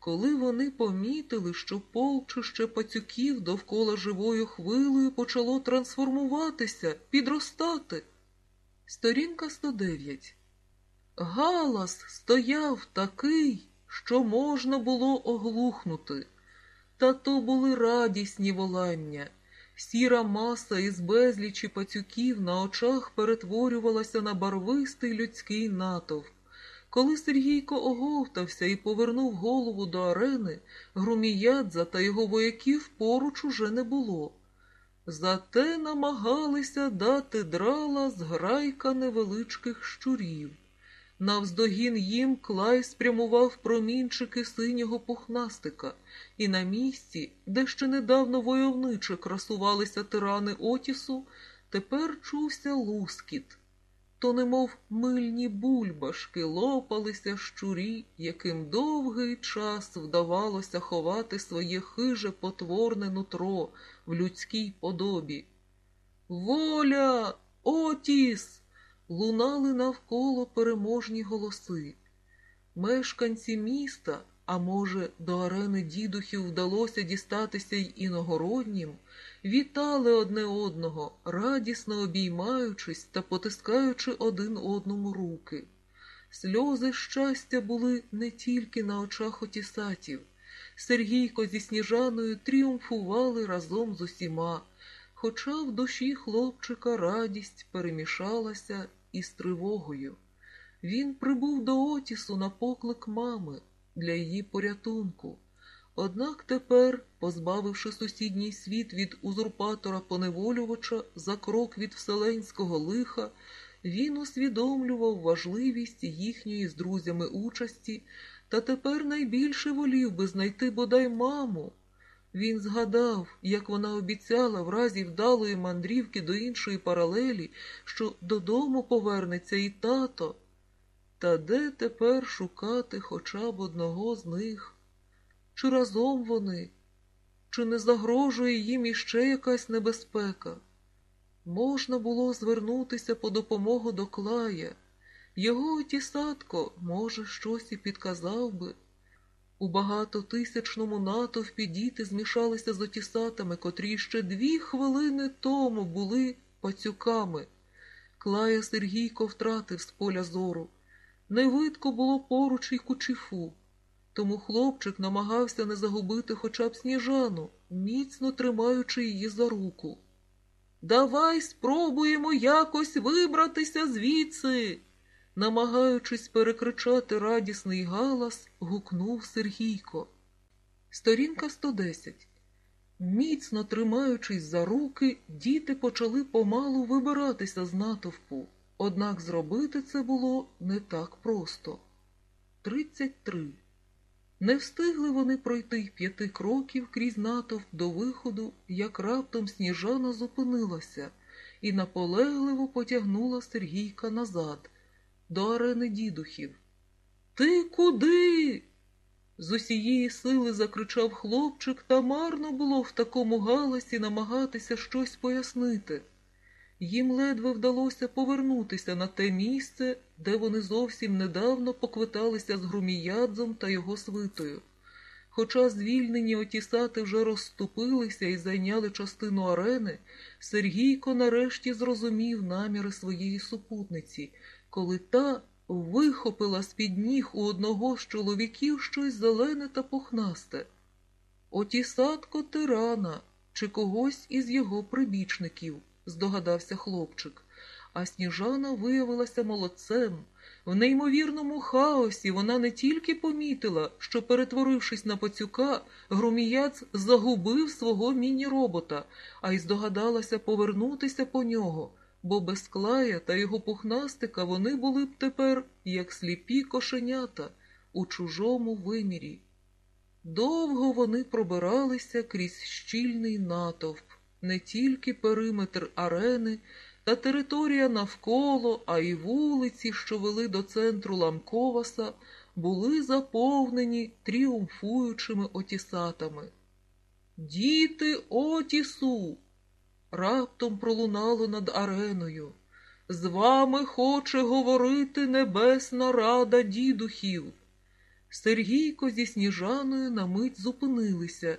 коли вони помітили, що полчище пацюків довкола живою хвилею почало трансформуватися, підростати. Сторінка 109. Галас стояв такий, що можна було оглухнути. Та то були радісні волання. Сіра маса із безлічі пацюків на очах перетворювалася на барвистий людський натовп. Коли Сергійко оговтався і повернув голову до арени, Груміядза та його вояків поруч уже не було. Зате намагалися дати драла зграйка невеличких щурів. Навздогін їм клай спрямував промінчики синього пухнастика, і на місці, де ще недавно войовниче красувалися тирани Отісу, тепер чувся лускіт. То, немов мильні бульбашки, лопалися щурі, яким довгий час вдавалося ховати своє хиже потворне нутро в людській подобі. Воля, Отіс! лунали навколо переможні голоси. Мешканці міста, а може, до арени дідухів вдалося дістатися й іногороднім, вітали одне одного, радісно обіймаючись та потискаючи один одному руки. Сльози щастя були не тільки на очах отісатів. Сергійко зі Сніжаною тріумфували разом з усіма, хоча в душі хлопчика радість перемішалася із тривогою. Він прибув до Отісу на поклик мами для її порятунку. Однак тепер, позбавивши сусідній світ від узурпатора поневолювача за крок від вселенського лиха, він усвідомлював важливість їхньої з друзями участі та тепер найбільше волів би знайти бодай маму. Він згадав, як вона обіцяла в разі вдалої мандрівки до іншої паралелі, що додому повернеться і тато. Та де тепер шукати хоча б одного з них? Чи разом вони, чи не загрожує їм іще якась небезпека? Можна було звернутися по допомогу до Клая. Його тісатко, може, щось і підказав би. У багатотисячному натовпі діти змішалися з отісатами, котрі ще дві хвилини тому були пацюками. Клая Сергійко втратив з поля зору. Невидко було поруч і кучіфу. Тому хлопчик намагався не загубити хоча б сніжану, міцно тримаючи її за руку. Давай спробуємо якось вибратися звідси. Намагаючись перекричати радісний галас, гукнув Сергійко. Сторінка 110. Міцно тримаючись за руки, діти почали помалу вибиратися з натовпу. Однак зробити це було не так просто. 33. Не встигли вони пройти п'яти кроків крізь натовп до виходу, як раптом сніжана зупинилася і наполегливо потягнула Сергійка назад, до арени дідухів. Ти куди? З усієї сили закричав хлопчик, та марно було в такому галасі намагатися щось пояснити. Їм ледве вдалося повернутися на те місце, де вони зовсім недавно поквиталися з Груміядзом та його свитою. Хоча звільнені отісати вже розступилися і зайняли частину арени, Сергійко нарешті зрозумів наміри своєї супутниці, коли та вихопила з-під ніг у одного з чоловіків щось зелене та пухнасте. Отісатко тирана чи когось із його прибічників здогадався хлопчик, а сніжана виявилася молодцем. В неймовірному хаосі вона не тільки помітила, що, перетворившись на пацюка, громіяц загубив свого міні-робота, а й здогадалася повернутися по нього, бо без клая та його пухнастика вони були б тепер, як сліпі кошенята, у чужому вимірі. Довго вони пробиралися крізь щільний натовп не тільки периметр арени та територія навколо, а й вулиці, що вели до центру Ламковаса, були заповнені тріумфуючими отісатами. Діти Отісу! Раптом пролунало над ареною. З вами хоче говорити Небесна Рада дідухів. Сергійко зі Сніжаною на мить зупинилися